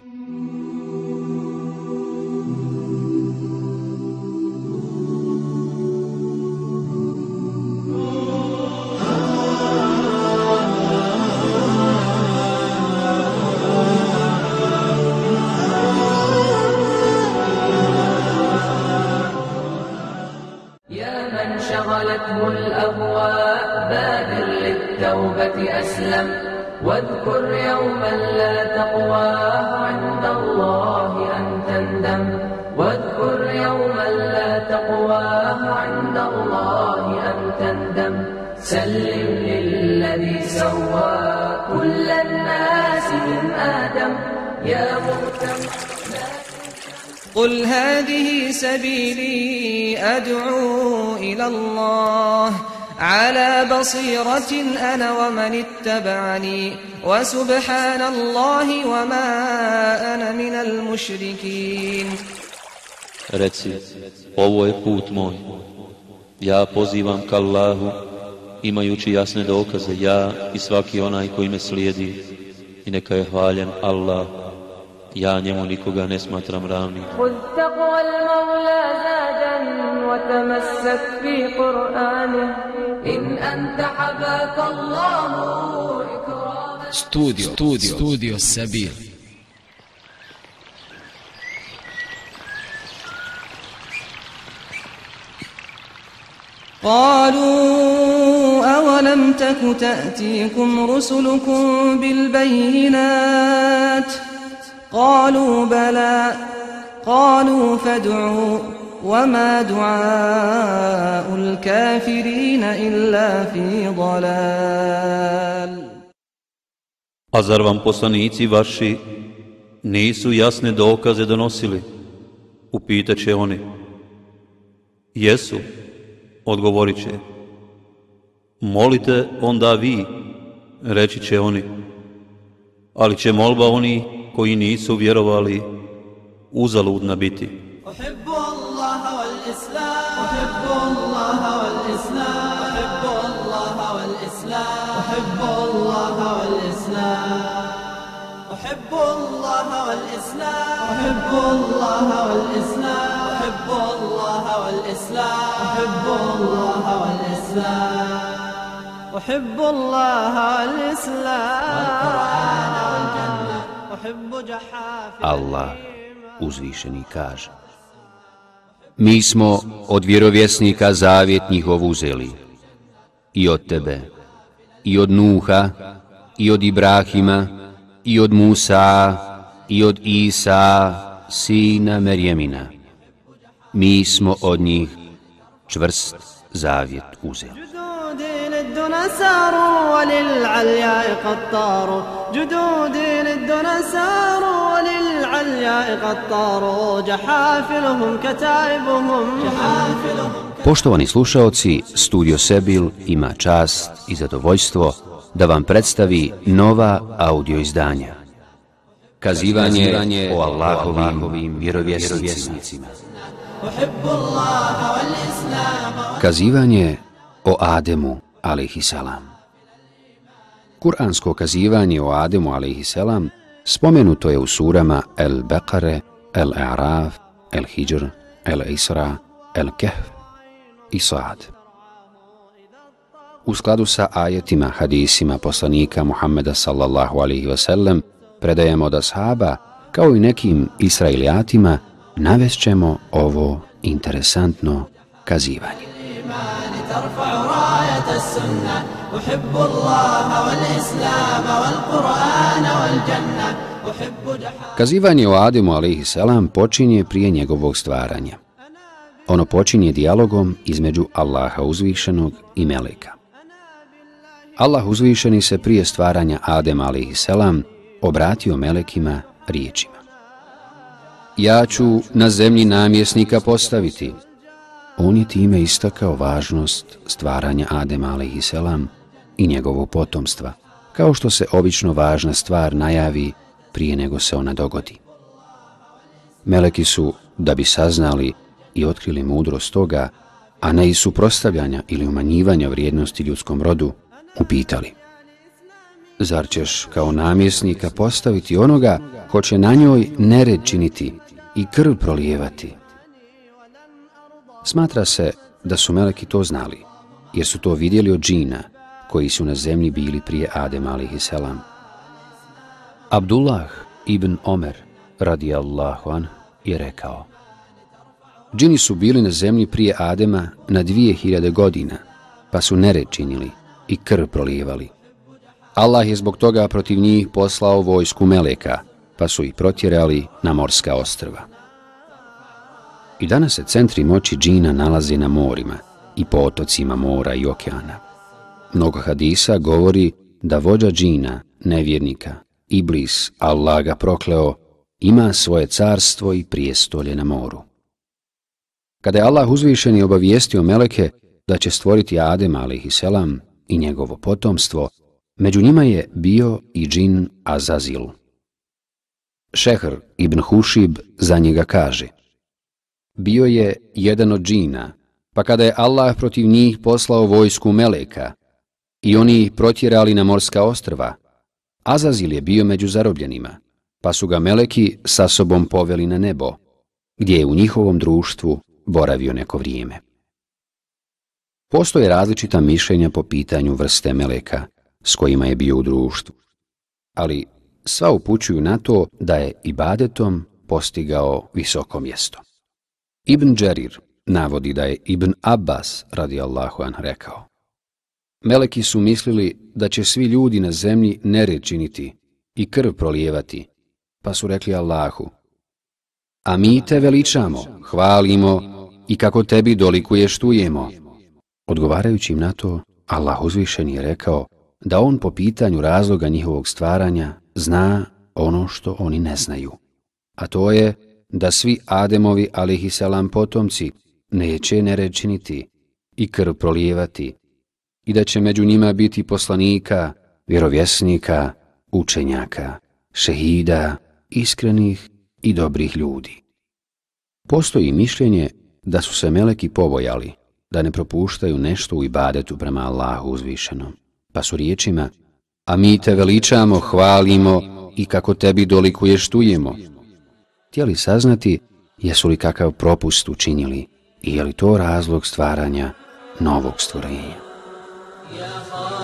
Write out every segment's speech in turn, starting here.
Mm-hmm. بصيرة أنا ومن اتبعني وسبحان الله وما أنا من المشركين Reci, ovo je put moj. Ja pozivam ka Allahu, imajući jasne dokaze, ja i svaki onaj koji me slijedi. I neka je hvaljen Allah, ja njemu nikoga ne smatram ravnim. Kod taqwa al-mawla zadan, wa tamasak fi Qur'anih, إن أنت حباك الله إكراما. استوديو استوديو استوديو السبيل. قالوا أولم تك تأتيكم رسلكم بالبينات؟ قالوا بلى. قالوا فادعوا. وما دعاء الكافرين إلا في ضلال A zar vam poslanici vaši nisu jasne dokaze donosili? Upitat će oni. Jesu, odgovorit će. Molite onda vi, reći će oni. Ali će molba oni koji nisu vjerovali uzaludna biti. أحب الله والإسلام أحب الله والإسلام أحب الله والإسلام أحب الله والإسلام والقرآن والجنة أحب جحافل الله uzvišeni kaže Mi smo od vjerovjesnika zavjet njihov uzeli. I od tebe, i od Nuha, i od Ibrahima, i od Musa, i od Isa, sina Merjemina. Mi smo od njih čvrst zavjet uzeli. للدنا ساروا وللعلياء قد طاروا جدودي للدنا ساروا وللعلياء قد طاروا جحافلهم كتائبهم Poštovani slušaoci, Studio Sebil ima čast i zadovoljstvo da vam predstavi nova audio izdanja. Kazivanje, o Allahovim vjerovjesnicima. Kazivanje o Ademu, alaihissalam. Kur'ansko kazivanje o Ademu, alaihissalam, spomenuto je u surama El Beqare, El Araf, El Hijr, El Isra, El Kehf i Saad. U skladu sa ajetima, hadisima poslanika Muhammeda sallallahu alaihi wasallam, predajama od Ashaba, kao i nekim Israilijatima, navešćemo ovo interesantno kazivanje. Kazivanje o Ademu alaihi salam počinje prije njegovog stvaranja. Ono počinje dijalogom između Allaha uzvišenog i Meleka. Allah uzvišeni se prije stvaranja Adem alaihi salam obratio Melekima riječima. Ja ću na zemlji namjesnika postaviti, On je time istakao važnost stvaranja Adema a.s. i njegovog potomstva, kao što se obično važna stvar najavi prije nego se ona dogodi. Meleki su, da bi saznali i otkrili mudrost toga, a ne i suprostavljanja ili umanjivanja vrijednosti ljudskom rodu, upitali. Zar ćeš kao namjesnika postaviti onoga ko će na njoj nered činiti i krv prolijevati? Smatra se da su meleki to znali, jer su to vidjeli od džina koji su na zemlji bili prije Adem alihi selam. Abdullah ibn Omer radijallahu an je rekao Džini su bili na zemlji prije Adema na dvije hiljade godina, pa su nered činili i krv prolijevali. Allah je zbog toga protiv njih poslao vojsku Meleka, pa su ih protjerali na morska ostrva. I danas se centri moći džina nalaze na morima i potocima mora i okeana. Mnogo hadisa govori da vođa džina, nevjernika, Iblis, Allah ga prokleo, ima svoje carstvo i prijestolje na moru. Kada je Allah uzvišeni obavijestio Meleke da će stvoriti Adem a.s. i njegovo potomstvo, među njima je bio i džin Azazil. Šehr ibn Hušib za njega kaže Bio je jedan od džina, pa kada je Allah protiv njih poslao vojsku Meleka i oni ih protjerali na morska ostrva, Azazil je bio među zarobljenima, pa su ga Meleki sa sobom poveli na nebo, gdje je u njihovom društvu boravio neko vrijeme. Postoje različita mišljenja po pitanju vrste Meleka s kojima je bio u društvu, ali sva upućuju na to da je ibadetom postigao visoko mjesto. Ibn Džerir navodi da je Ibn Abbas radijallahu an rekao Meleki su mislili da će svi ljudi na zemlji nered činiti i krv prolijevati, pa su rekli Allahu A mi te veličamo, hvalimo i kako tebi dolikuješ tujemo. Odgovarajući im na to, Allah uzvišen je rekao da on po pitanju razloga njihovog stvaranja zna ono što oni ne znaju. A to je da svi Ademovi alihisalam potomci neće nerečiniti i krv prolijevati i da će među njima biti poslanika, vjerovjesnika, učenjaka, šehida, iskrenih i dobrih ljudi. Postoji mišljenje da su se meleki pobojali, da ne propuštaju nešto u ibadetu prema Allahu uzvišenom, pa su riječima, a mi te veličamo, hvalimo i kako tebi dolikuje štujemo. Htjeli saznati jesu li kakav propust učinili i je li to razlog stvaranja novog stvorenja. Ja,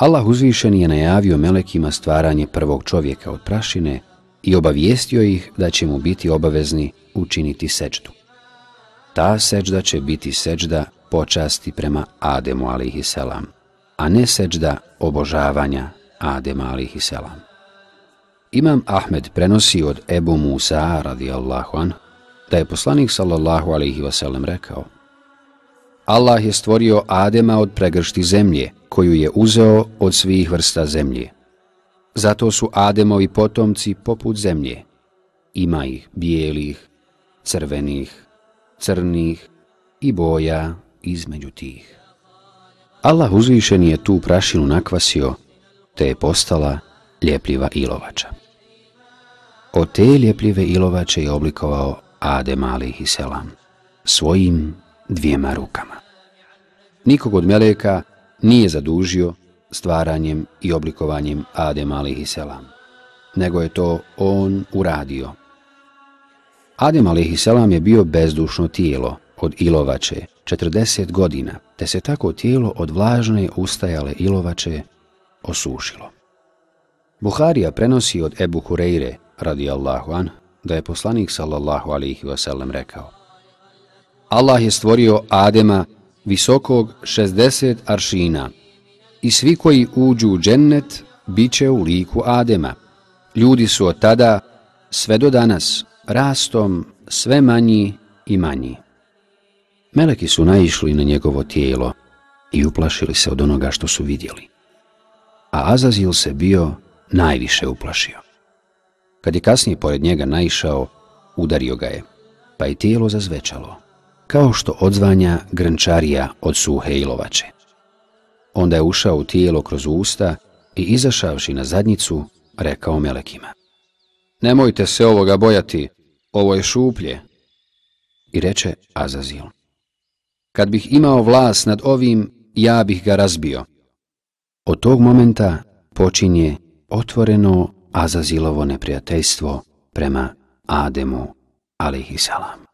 Allah uzvišeni je najavio melekima stvaranje prvog čovjeka od prašine i obavijestio ih da će mu biti obavezni učiniti seđdu. Ta seđda će biti seđda počasti prema Ademu a.s., a ne seđda obožavanja Adema a.s. Imam Ahmed prenosi od Ebu Musa radijallahu an da je poslanik sallallahu alaihi wasallam rekao Allah je stvorio Adema od pregršti zemlje, koju je uzeo od svih vrsta zemlje. Zato su Ademovi potomci poput zemlje. Ima ih bijelih, crvenih, crnih i boja između tih. Allah uzvišen je tu prašinu nakvasio, te je postala ljepljiva ilovača. Od te ljepljive ilovače je oblikovao Adem alihi selam svojim dvijema rukama. Nikog od meleka nije zadužio stvaranjem i oblikovanjem Adem a.s. nego je to on uradio. Adem a.s. je bio bezdušno tijelo od ilovače 40 godina, te se tako tijelo od vlažne ustajale ilovače osušilo. Buharija prenosi od Ebu Hureyre, radijallahu an, da je poslanik sallallahu alihi wasallam rekao Allah je stvorio Adema visokog 60 aršina i svi koji uđu u džennet bit će u liku Adema. Ljudi su od tada sve do danas rastom sve manji i manji. Meleki su naišli na njegovo tijelo i uplašili se od onoga što su vidjeli. A Azazil se bio najviše uplašio. Kad je kasnije pored njega naišao, udario ga je, pa je tijelo zazvečalo, kao što odzvanja grnčarija od suhe ilovače. Onda je ušao u tijelo kroz usta i izašavši na zadnjicu, rekao melekima. Nemojte se ovoga bojati, ovo je šuplje. I reče Azazil. Kad bih imao vlas nad ovim, ja bih ga razbio. Od tog momenta počinje otvoreno Azazilovo neprijateljstvo prema Ademu, alihisalam.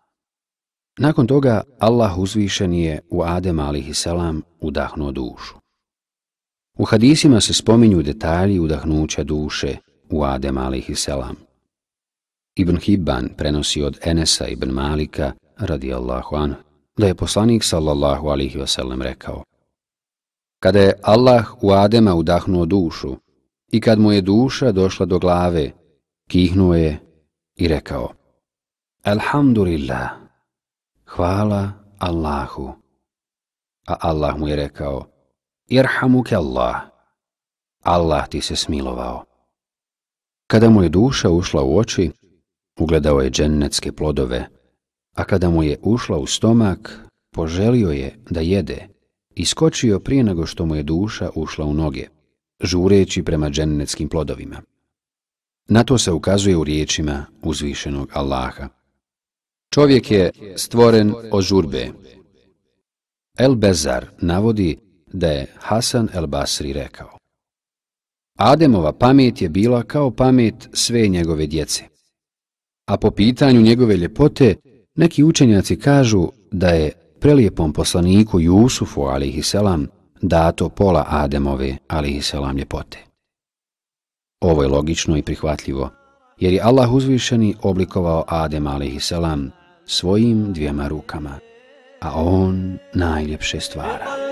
Nakon toga Allah uzvišen je u Adem, alihisalam, udahnuo dušu. U hadisima se spominju detalji udahnuća duše u Adem, alihisalam. Ibn Hibban prenosi od Enesa ibn Malika, radijallahu anhu, da je poslanik sallallahu alihi wasallam rekao Kada je Allah u Adema udahnuo dušu i kad mu je duša došla do glave, kihnuo je i rekao Alhamdulillah, hvala Allahu. A Allah mu je rekao Irhamuke Allah, Allah ti se smilovao. Kada mu je duša ušla u oči, ugledao je džennetske plodove, a kada mu je ušla u stomak, poželio je da jede i skočio prije nego što mu je duša ušla u noge, žureći prema džennetskim plodovima. Na to se ukazuje u riječima uzvišenog Allaha. Čovjek je stvoren od žurbe. El Bezar navodi da je Hasan el Basri rekao. Ademova pamet je bila kao pamet sve njegove djece. A po pitanju njegove ljepote, neki učenjaci kažu da je prelijepom poslaniku Jusufu, alihiselam, dato pola Ademove, alihiselam, ljepote. Ovo je logično i prihvatljivo, jer je Allah uzvišeni oblikovao Adem, alihiselam, svojim dvijema rukama, a on najljepše stvara.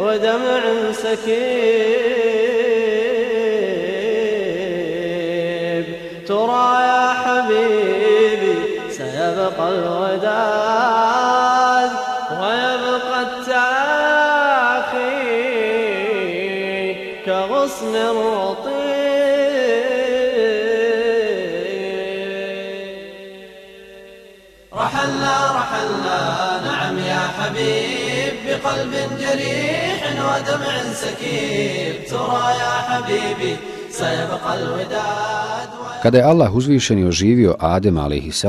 ودمع سكيب ترى يا حبيبي سيبقى الوداد حبيب بقلب جريح ودمع سكيب ترى يا حبيبي سيبقى الوداد Kada je Allah uzvišeni oživio Adem a.s.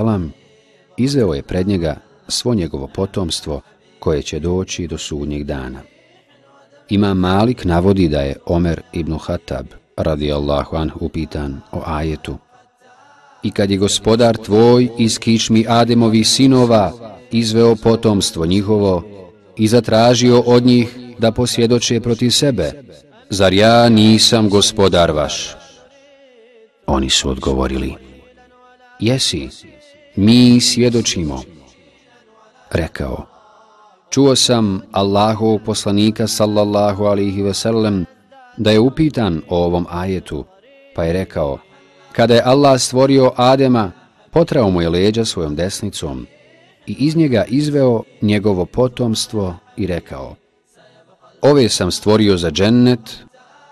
izveo je pred njega svo njegovo potomstvo koje će doći do sudnjeg dana. Ima Malik navodi da je Omer ibn Hatab radijallahu an upitan o ajetu. I kad je gospodar tvoj iz kičmi Ademovi sinova izveo potomstvo njihovo i zatražio od njih da posvjedoče protiv sebe, zar ja nisam gospodar vaš? Oni su odgovorili, jesi, mi svjedočimo. Rekao, čuo sam Allahov poslanika sallallahu alihi veselem da je upitan o ovom ajetu, pa je rekao, kada je Allah stvorio Adema, potrao mu je leđa svojom desnicom i iz njega izveo njegovo potomstvo i rekao, ove sam stvorio za džennet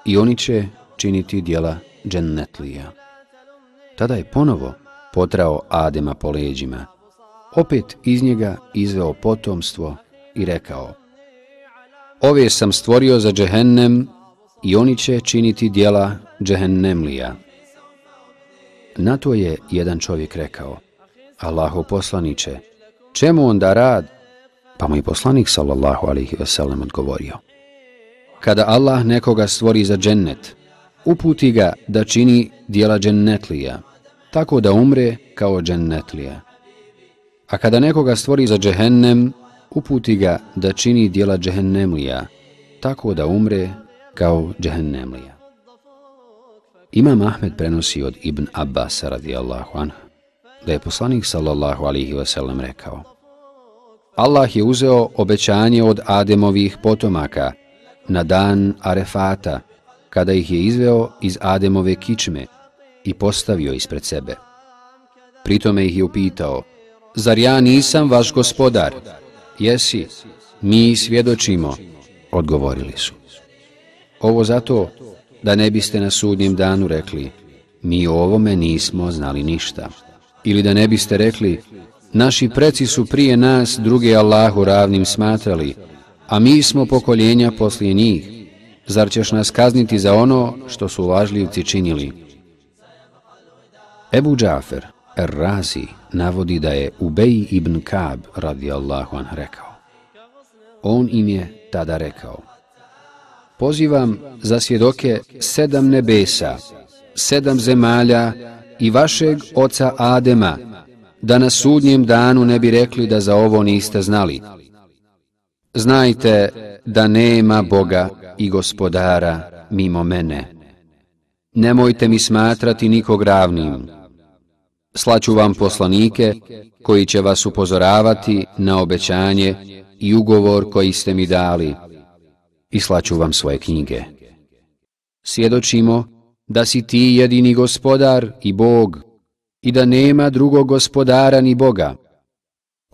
i oni će činiti dijela džennetlija. Tada je ponovo potrao Adema po leđima, opet iz njega izveo potomstvo i rekao Ove sam stvorio za džehennem i oni će činiti dijela džehennemlija. Na to je jedan čovjek rekao Allaho poslaniće, čemu onda rad? Pa mu je poslanik sallallahu alaihi wasallam odgovorio Kada Allah nekoga stvori za džennet, uputi ga da čini dijela džennetlija, tako da umre kao džennetlija. A kada nekoga stvori za džehennem, uputi ga da čini dijela džehennemlija, tako da umre kao džehennemlija. Imam Ahmed prenosi od Ibn Abbas radijallahu anhu, da je poslanik sallallahu alihi wasallam rekao Allah je uzeo obećanje od Ademovih potomaka na dan Arefata kada ih je izveo iz Ademove kičme i postavio ispred sebe. Pritome ih je upitao, zar ja nisam vaš gospodar? Jesi, mi svjedočimo, odgovorili su. Ovo zato da ne biste na sudnjem danu rekli, mi o ovome nismo znali ništa. Ili da ne biste rekli, naši preci su prije nas druge Allahu ravnim smatrali, a mi smo pokoljenja poslije njih. Zar ćeš nas kazniti za ono što su važljivci činili? Ebu Džafer, Er-Razi, navodi da je Ubej ibn Kab, radijallahu an rekao. On im je tada rekao, Pozivam za svjedoke sedam nebesa, sedam zemalja i vašeg oca Adema, da na sudnjem danu ne bi rekli da za ovo niste znali. Znajte da nema Boga i gospodara mimo mene. Nemojte mi smatrati nikog ravnim. Slaću vam poslanike koji će vas upozoravati na obećanje i ugovor koji ste mi dali i slaću vam svoje knjige. Svjedočimo da si ti jedini gospodar i Bog i da nema drugog gospodara ni Boga.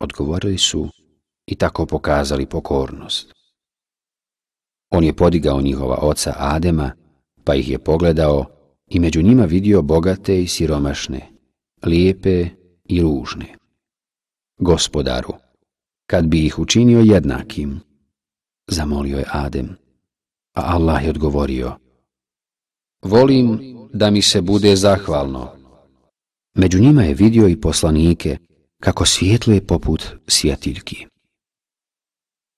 Odgovorili su i tako pokazali pokornost. On je podigao njihova oca Adema, pa ih je pogledao i među njima vidio bogate i siromašne, lijepe i ružne. Gospodaru, kad bi ih učinio jednakim, zamolio je Adem, a Allah je odgovorio, volim da mi se bude zahvalno. Među njima je vidio i poslanike kako svjetluje poput svjetiljki.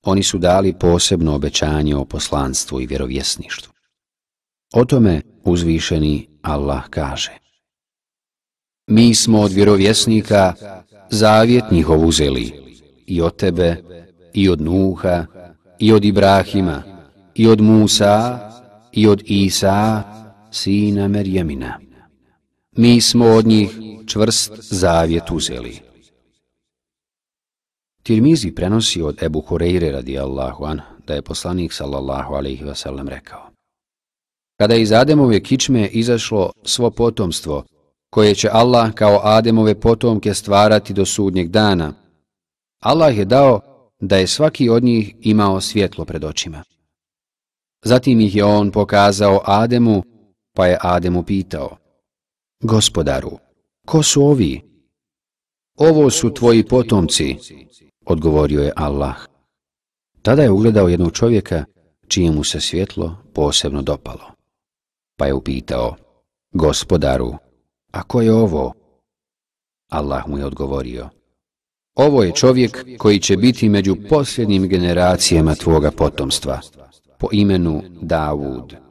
Oni su dali posebno obećanje o poslanstvu i vjerovjesništvu. O tome uzvišeni Allah kaže. Mi smo od vjerovjesnika zavjet njihov uzeli i od tebe i od Nuha i od Ibrahima i od Musa i od Isa sina Merjemina. Mi smo od njih čvrst zavjet uzeli. Tirmizi prenosi od Ebu Hureyre radijallahu an da je poslanik sallallahu alaihi wasallam rekao. Kada iz Ademove kičme izašlo svo potomstvo, koje će Allah kao Ademove potomke stvarati do sudnjeg dana, Allah je dao da je svaki od njih imao svjetlo pred očima. Zatim ih je on pokazao Ademu, pa je Adem upitao, Gospodaru, ko su ovi? Ovo su tvoji potomci, odgovorio je Allah. Tada je ugledao jednog čovjeka čijemu se svjetlo posebno dopalo. Pa je upitao, gospodaru, a ko je ovo? Allah mu je odgovorio, ovo je čovjek koji će biti među posljednjim generacijama tvoga potomstva, po imenu Davud.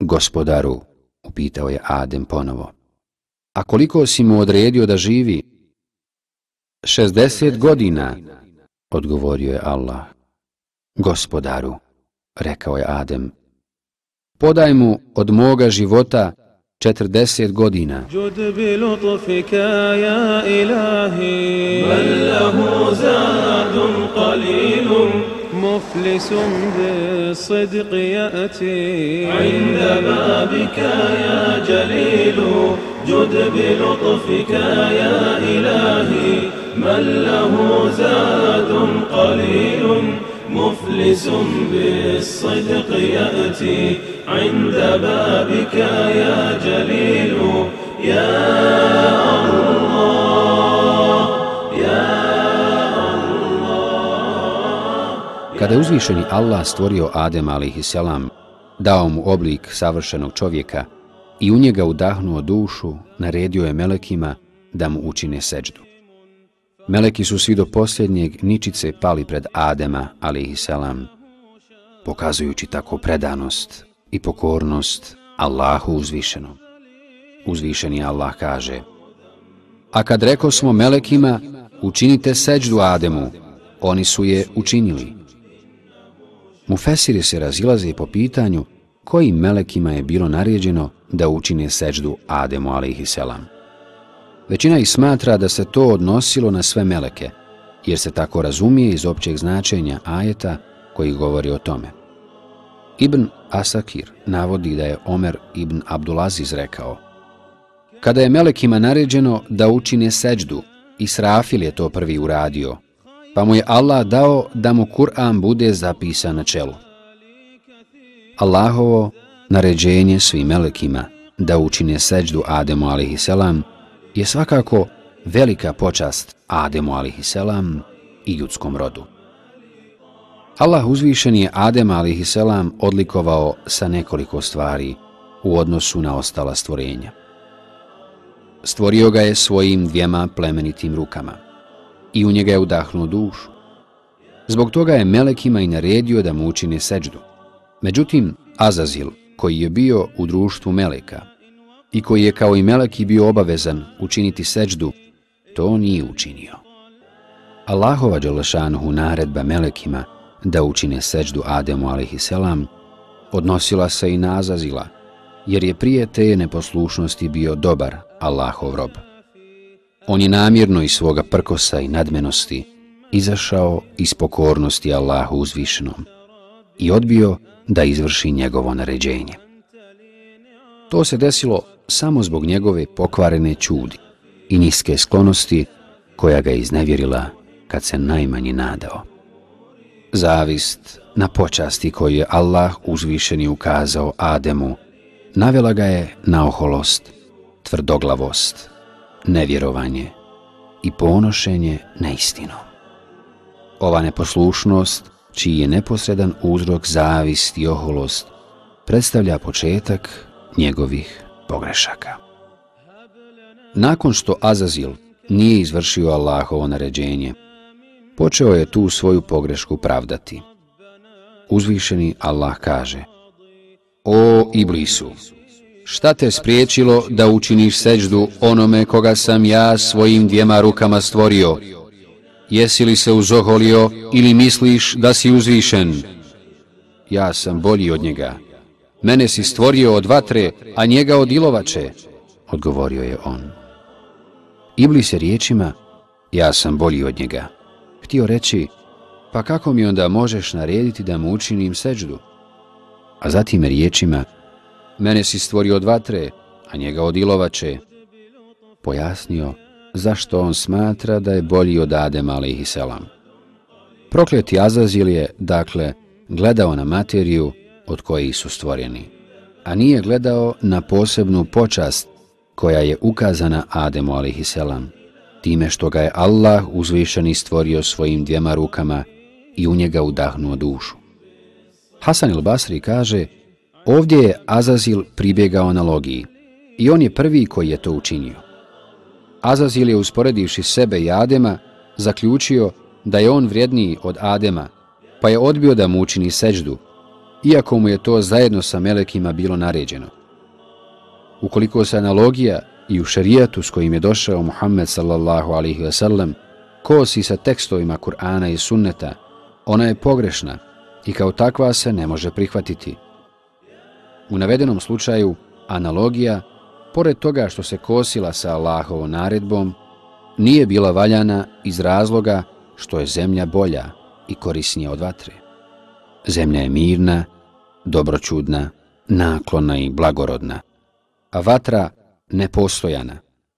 Gospodaru, upitao je Adem ponovo, a koliko si mu odredio da živi? 60 godina, odgovorio je Allah. Gospodaru, rekao je Adem, podaj mu od moga života 40 godina. جد مفلس بالصدق يأتي. عند بابك يا جليل جد بلطفك يا إلهي. من له زاد قليل مفلس بالصدق يأتي. عند بابك يا جليل يا الله. Kada je uzvišeni Allah stvorio Adem a.s., dao mu oblik savršenog čovjeka i u njega udahnuo dušu, naredio je melekima da mu učine seđdu. Meleki su svi do posljednjeg ničice pali pred Adema a.s., pokazujući tako predanost i pokornost Allahu uzvišenom. Uzvišeni Allah kaže A kad reko smo melekima, učinite seđdu Ademu, oni su je učinili. Mufesiri se razilaze po pitanju kojim melekima je bilo naređeno da učine seđdu Ademu a.s. Većina ih smatra da se to odnosilo na sve meleke, jer se tako razumije iz općeg značenja ajeta koji govori o tome. Ibn Asakir navodi da je Omer ibn Abdulaziz rekao Kada je melekima naređeno da učine seđdu, Israfil je to prvi uradio, pa mu je Allah dao da mu Kur'an bude zapisan na čelu. Allahovo naređenje svim melekima da učine seđdu Ademu a.s. je svakako velika počast Ademu a.s. i ljudskom rodu. Allah uzvišen je Adem a.s. odlikovao sa nekoliko stvari u odnosu na ostala stvorenja. Stvorio ga je svojim dvijema plemenitim rukama i u njega je udahnuo dušu. Zbog toga je Melekima i naredio da mu učine seđdu. Međutim, Azazil, koji je bio u društvu Meleka i koji je kao i Meleki bio obavezan učiniti seđdu, to nije učinio. Allahova Đelešanuhu naredba Melekima da učine seđdu Ademu a.s. odnosila se i na Azazila, jer je prije te neposlušnosti bio dobar Allahov rob. On je namjerno iz svoga prkosa i nadmenosti izašao iz pokornosti Allahu uzvišenom i odbio da izvrši njegovo naređenje. To se desilo samo zbog njegove pokvarene čudi i niske sklonosti koja ga iznevjerila kad se najmanji nadao. Zavist na počasti koju je Allah uzvišeni ukazao Ademu navela ga je na oholost, tvrdoglavost, nevjerovanje i ponošenje neistinom. Ova neposlušnost, čiji je neposredan uzrok zavist i oholost, predstavlja početak njegovih pogrešaka. Nakon što Azazil nije izvršio Allahovo naređenje, počeo je tu svoju pogrešku pravdati. Uzvišeni Allah kaže O Iblisu, šta te spriječilo da učiniš seđdu onome koga sam ja svojim dvijema rukama stvorio? Jesi li se uzoholio ili misliš da si uzvišen? Ja sam bolji od njega. Mene si stvorio od vatre, a njega od ilovače, odgovorio je on. Iblis je riječima, ja sam bolji od njega. Htio reći, pa kako mi onda možeš narediti da mu učinim seđdu? A zatim riječima, mene si stvorio od vatre, a njega od ilovače, pojasnio zašto on smatra da je bolji od Adem a.s. Prokleti Azazil je, dakle, gledao na materiju od koje su stvoreni, a nije gledao na posebnu počast koja je ukazana Ademu a.s. time što ga je Allah uzvišeni stvorio svojim dvijema rukama i u njega udahnuo dušu. Hasan il-Basri kaže, Ovdje je Azazil pribjegao analogiji i on je prvi koji je to učinio. Azazil je usporedivši sebe i Adema zaključio da je on vrijedniji od Adema, pa je odbio da mu učini seđdu, iako mu je to zajedno sa melekima bilo naređeno. Ukoliko se analogija i u šarijatu s kojim je došao Muhammed sallallahu alaihi ve sellem kosi sa tekstovima Kur'ana i sunneta, ona je pogrešna i kao takva se ne može prihvatiti. U navedenom slučaju, analogija, pored toga što se kosila sa Allahovom naredbom, nije bila valjana iz razloga što je zemlja bolja i korisnija od vatre. Zemlja je mirna, dobročudna, naklona i blagorodna, a vatra nepostojana,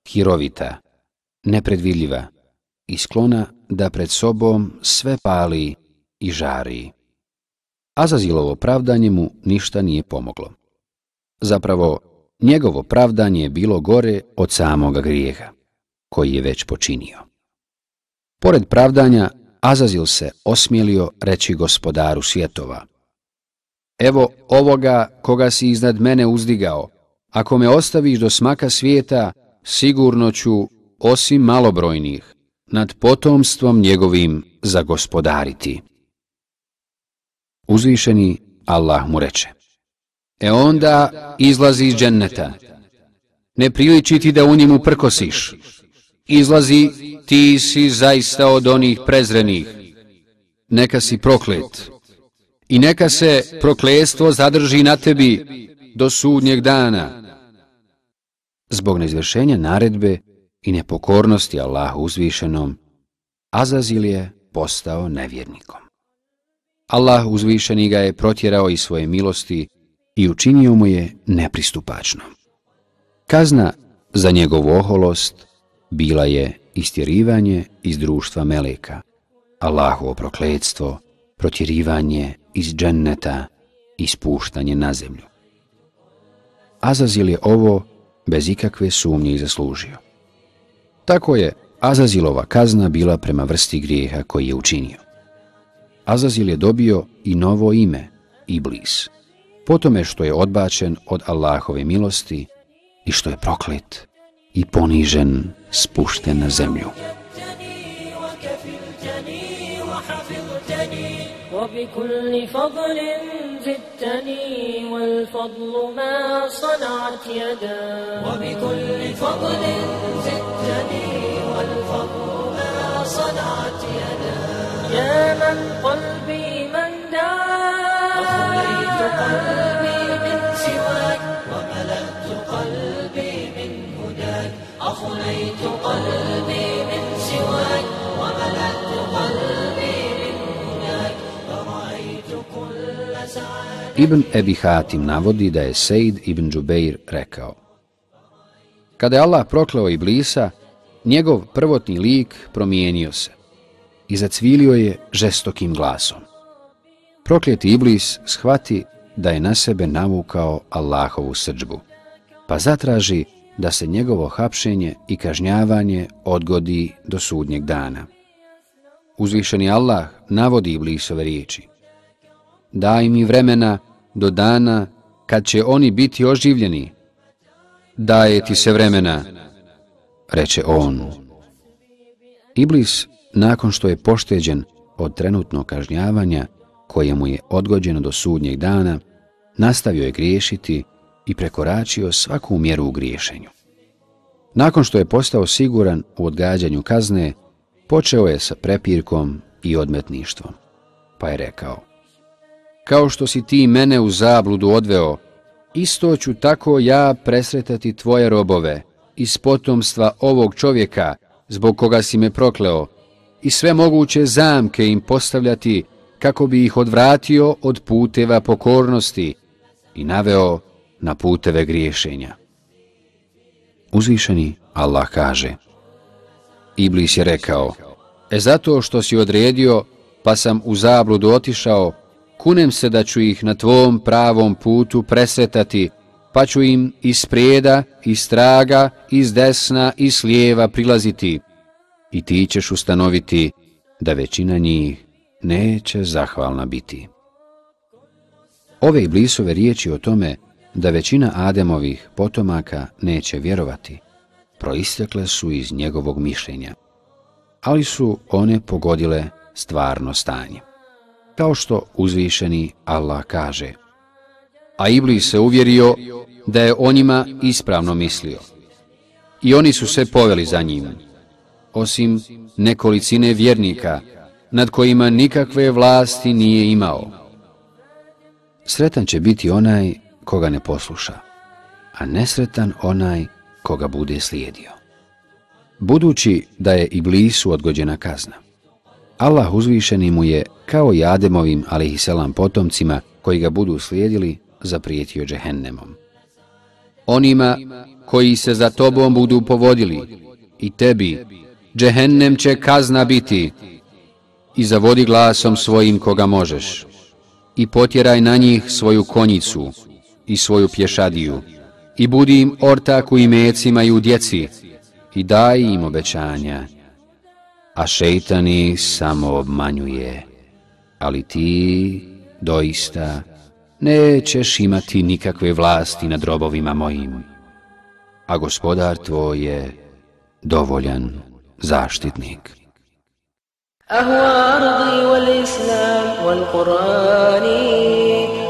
hirovita, nepredvidljiva i sklona da pred sobom sve pali i žari. Azazilovo pravdanje mu ništa nije pomoglo. Zapravo, njegovo pravdanje je bilo gore od samoga grijeha, koji je već počinio. Pored pravdanja, Azazil se osmijelio reći gospodaru svjetova. Evo ovoga koga si iznad mene uzdigao, ako me ostaviš do smaka svijeta, sigurno ću, osim malobrojnih, nad potomstvom njegovim zagospodariti. Uzvišeni Allah mu reče. E onda izlazi iz dženneta. Ne priliči ti da u njemu prkosiš. Izlazi, ti si zaista od onih prezrenih. Neka si proklet. I neka se proklestvo zadrži na tebi do sudnjeg dana. Zbog neizvršenja naredbe i nepokornosti Allahu uzvišenom, Azazil je postao nevjernikom. Allah uzvišeni ga je protjerao iz svoje milosti i učinio mu je nepristupačno. Kazna za njegovu oholost bila je istjerivanje iz društva Meleka, Allahovo prokledstvo, protjerivanje iz dženneta i spuštanje na zemlju. Azazil je ovo bez ikakve sumnje i zaslužio. Tako je Azazilova kazna bila prema vrsti grijeha koji je učinio. Azazil je dobio i novo ime, Iblis, po tome što je odbačen od Allahove milosti i što je proklet i ponižen, spušten na zemlju. وبكل فضل زدتني والفضل ما صنعت يدا وبكل فضل زدتني والفضل ما صنعت يدا يا من قلبي من دعا أخليت قلبي من سواك وملأت قلبي من هداك أخليت قلبي من سواك وملأت قلبي من هداك فرأيت كل سعادة Ibn Ebi Hatim navodi da je Sejd ibn Džubeir rekao Kada je Allah proklao Iblisa, njegov prvotni lik promijenio se i zacvilio je žestokim glasom. Prokljeti Iblis shvati da je na sebe navukao Allahovu srđbu, pa zatraži da se njegovo hapšenje i kažnjavanje odgodi do sudnjeg dana. Uzvišeni Allah navodi Iblisove riječi. Daj mi vremena do dana kad će oni biti oživljeni. Daje ti se vremena, reče on. Iblis, nakon što je pošteđen od trenutnog kažnjavanja, koje mu je odgođeno do sudnjeg dana, nastavio je griješiti i prekoračio svaku mjeru u griješenju. Nakon što je postao siguran u odgađanju kazne, počeo je sa prepirkom i odmetništvom, pa je rekao Kao što si ti mene u zabludu odveo, isto ću tako ja presretati tvoje robove iz potomstva ovog čovjeka zbog koga si me prokleo i sve moguće zamke im postavljati kako bi ih odvratio od puteva pokornosti i naveo na puteve griješenja. Uzvišeni Allah kaže Iblis je rekao E zato što si odredio pa sam u zabludu otišao kunem se da ću ih na tvom pravom putu presretati pa ću im iz prijeda, iz traga, iz desna i s lijeva prilaziti i ti ćeš ustanoviti da većina njih neće zahvalna biti. Ove iblisove riječi o tome da većina Ademovih potomaka neće vjerovati, proistekle su iz njegovog mišljenja, ali su one pogodile stvarno stanje. Kao što uzvišeni Allah kaže, a Iblis se uvjerio da je o njima ispravno mislio. I oni su se poveli za njim, osim nekolicine vjernika, nad kojima nikakve vlasti nije imao. Sretan će biti onaj koga ne posluša, a nesretan onaj koga bude slijedio. Budući da je Iblisu odgođena kazna, Allah uzvišeni mu je, kao i Ademovim, ali i selam potomcima, koji ga budu slijedili, zaprijetio džehennemom. Onima koji se za tobom budu povodili, i tebi, džehennem će kazna biti, i zavodi glasom svojim koga možeš, i potjeraj na njih svoju konjicu i svoju pješadiju, i budi im ortak u imecima i u djeci, i daj im obećanja. A šeitani samo obmanjuje, ali ti doista nećeš imati nikakve vlasti nad robovima mojim, a gospodar tvoj je dovoljan zaštitnik. أهوى أرضي والإسلام والقرآن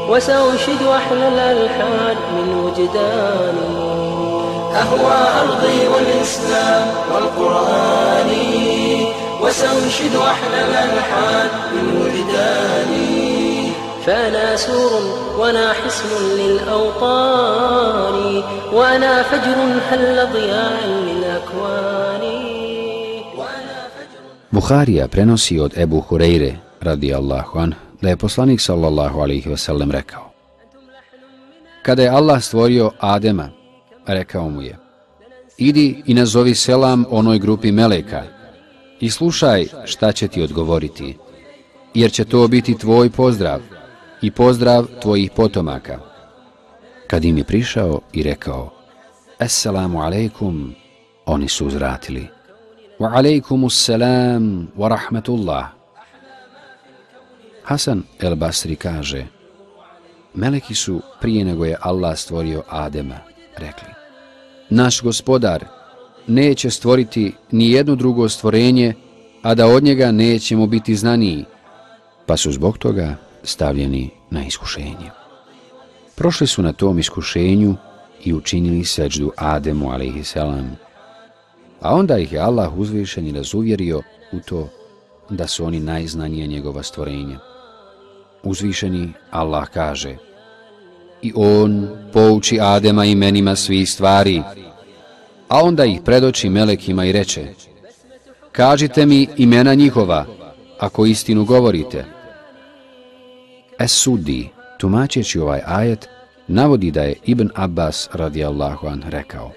وسأنشد أحلى الألحان من وجداني أهوى أرضي والإسلام والقرآن وسأنشد أحلى الألحان من وجداني فأنا سور وأنا حسن للأوطان وأنا فجر هل ضياء للأكوان. Buharija prenosi od Ebu Hureyre, radi Allahu an, da je poslanik sallallahu alaihi wasallam rekao Kada je Allah stvorio Adema, rekao mu je Idi i nazovi selam onoj grupi meleka i slušaj šta će ti odgovoriti, jer će to biti tvoj pozdrav i pozdrav tvojih potomaka. Kad im je prišao i rekao Esselamu alaikum, oni su uzratili Wa alaikumus salam wa rahmatullah. Hasan el Basri kaže Meleki su prije nego je Allah stvorio Adema rekli Naš gospodar neće stvoriti ni jedno drugo stvorenje, a da od njega nećemo biti znaniji, pa su zbog toga stavljeni na iskušenje. Prošli su na tom iskušenju i učinili seđdu Ademu, alaihissalam, a onda ih je Allah uzvišen i razuvjerio u to da su oni najznanije njegova stvorenja. Uzvišeni Allah kaže I on pouči Adema imenima svih stvari, a onda ih predoči melekima i reče Kažite mi imena njihova, ako istinu govorite. Es sudi, tumačeći ovaj ajet, navodi da je Ibn Abbas radijallahu an rekao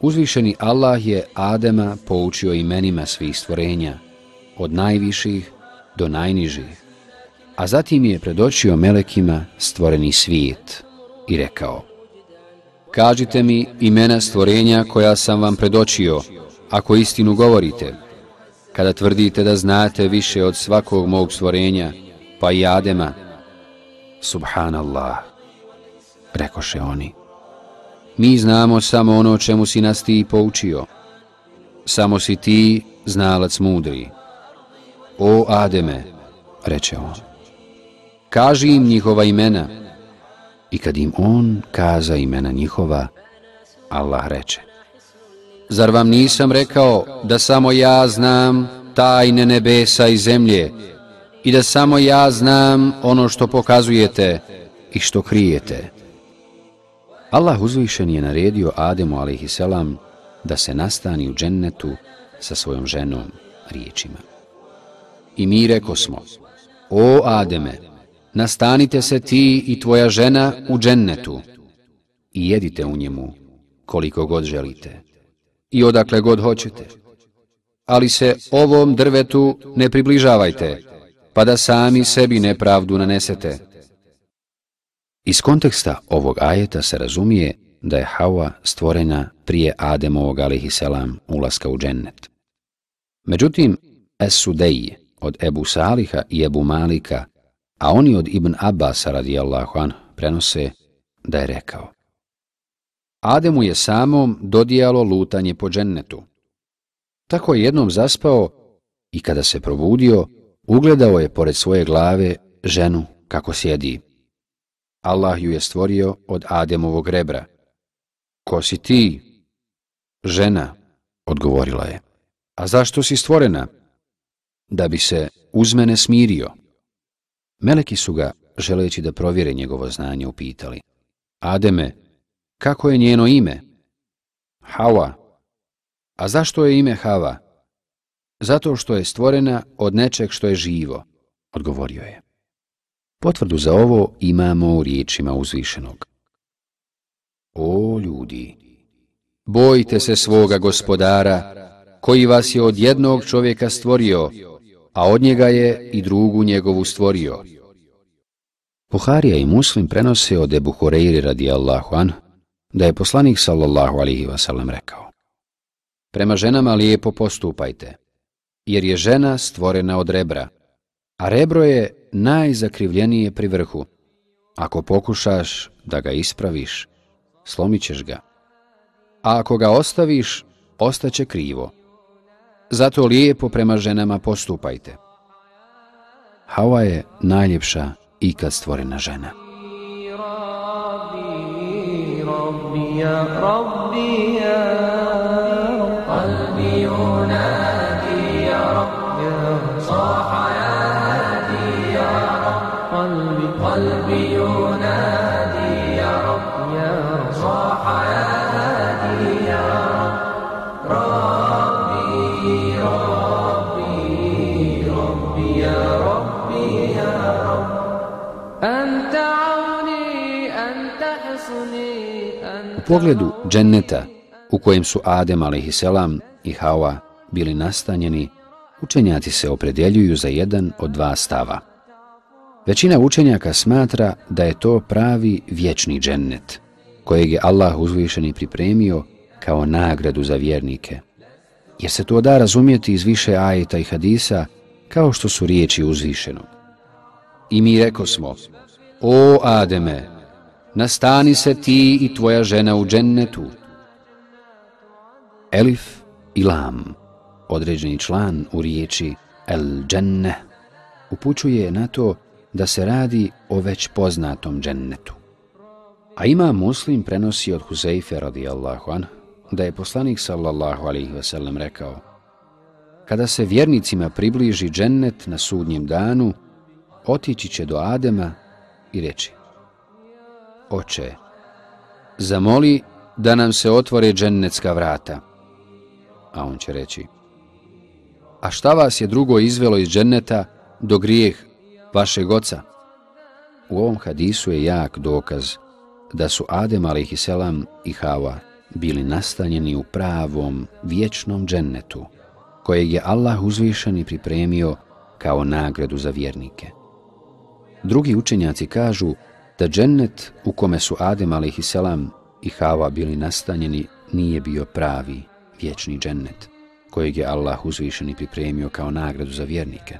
Uzvišeni Allah je Adema poučio imenima svih stvorenja, od najviših do najnižih, a zatim je predočio melekima stvoreni svijet i rekao Kažite mi imena stvorenja koja sam vam predočio, ako istinu govorite, kada tvrdite da znate više od svakog mog stvorenja, pa i Adema. Subhanallah, rekoše oni. Mi znamo samo ono čemu si nas ti poučio. Samo si ti znalac mudri. O Ademe, reče on, kaži im njihova imena, I kad im on kaza imena njihova, Allah reče, Zar vam nisam rekao da samo ja znam tajne nebesa i zemlje i da samo ja znam ono što pokazujete i što krijete? Allah uzvišen je naredio Ademu a.s. da se nastani u džennetu sa svojom ženom riječima. I mi reko smo, o Ademe, nastanite se ti i tvoja žena u džennetu i jedite u njemu koliko god želite i odakle god hoćete. Ali se ovom drvetu ne približavajte, pa da sami sebi nepravdu nanesete. Iz konteksta ovog ajeta se razumije da je Hawa stvorena prije Ademovog alihiselam ulaska u džennet. Međutim, Es-Sudeji od Ebu Saliha i Ebu Malika A oni od Ibn Abbas radijallahu an prenose da je rekao Ademu je samom dodijalo lutanje po džennetu. Tako je jednom zaspao i kada se probudio, ugledao je pored svoje glave ženu kako sjedi. Allah ju je stvorio od Ademovog rebra. Ko si ti? Žena, odgovorila je. A zašto si stvorena? Da bi se uz mene smirio. Meleki su ga, želeći da provjere njegovo znanje, upitali. Ademe, kako je njeno ime? Hawa. A zašto je ime Hava? Zato što je stvorena od nečeg što je živo, odgovorio je. Potvrdu za ovo imamo u riječima uzvišenog. O ljudi, bojte se svoga gospodara, koji vas je od jednog čovjeka stvorio, a od njega je i drugu njegovu stvorio. Buharija i Muslim prenose od Ebu Hureyri radijallahu an, da je poslanik sallallahu alihi wasallam rekao Prema ženama lijepo postupajte, jer je žena stvorena od rebra, a rebro je najzakrivljenije pri vrhu. Ako pokušaš da ga ispraviš, slomit ćeš ga. A ako ga ostaviš, ostaće krivo. Zato lijepo prema ženama postupajte. Hava je najljepša ikad stvorena žena. Rabbi, rabbi, rabbi, rabbi, rabbi. Pogledu dženneta u kojem su Adem a.s. i Hawa bili nastanjeni, učenjaci se opredjeljuju za jedan od dva stava. Većina učenjaka smatra da je to pravi vječni džennet, kojeg je Allah uzvišeni pripremio kao nagradu za vjernike. Jer se to da razumjeti iz više ajeta i hadisa kao što su riječi uzvišenog. I mi reko smo, o Ademe, nastani se ti i tvoja žena u džennetu. Elif i Lam, određeni član u riječi El dženne, upućuje na to da se radi o već poznatom džennetu. A ima muslim prenosi od Huzeife radijallahu an, da je poslanik sallallahu alaihi ve sellem rekao Kada se vjernicima približi džennet na sudnjem danu, otići će do Adema i reći Oče, zamoli da nam se otvore džennetska vrata. A on će reći A šta vas je drugo izvelo iz dženneta do grijeh vašeg oca? U ovom hadisu je jak dokaz da su Adem a.s. i Hava bili nastanjeni u pravom, vječnom džennetu, kojeg je Allah uzvišen i pripremio kao nagradu za vjernike. Drugi učenjaci kažu da džennet u kome su Adem a.s. i Hava bili nastanjeni nije bio pravi, vječni džennet, kojeg je Allah uzvišen i pripremio kao nagradu za vjernike,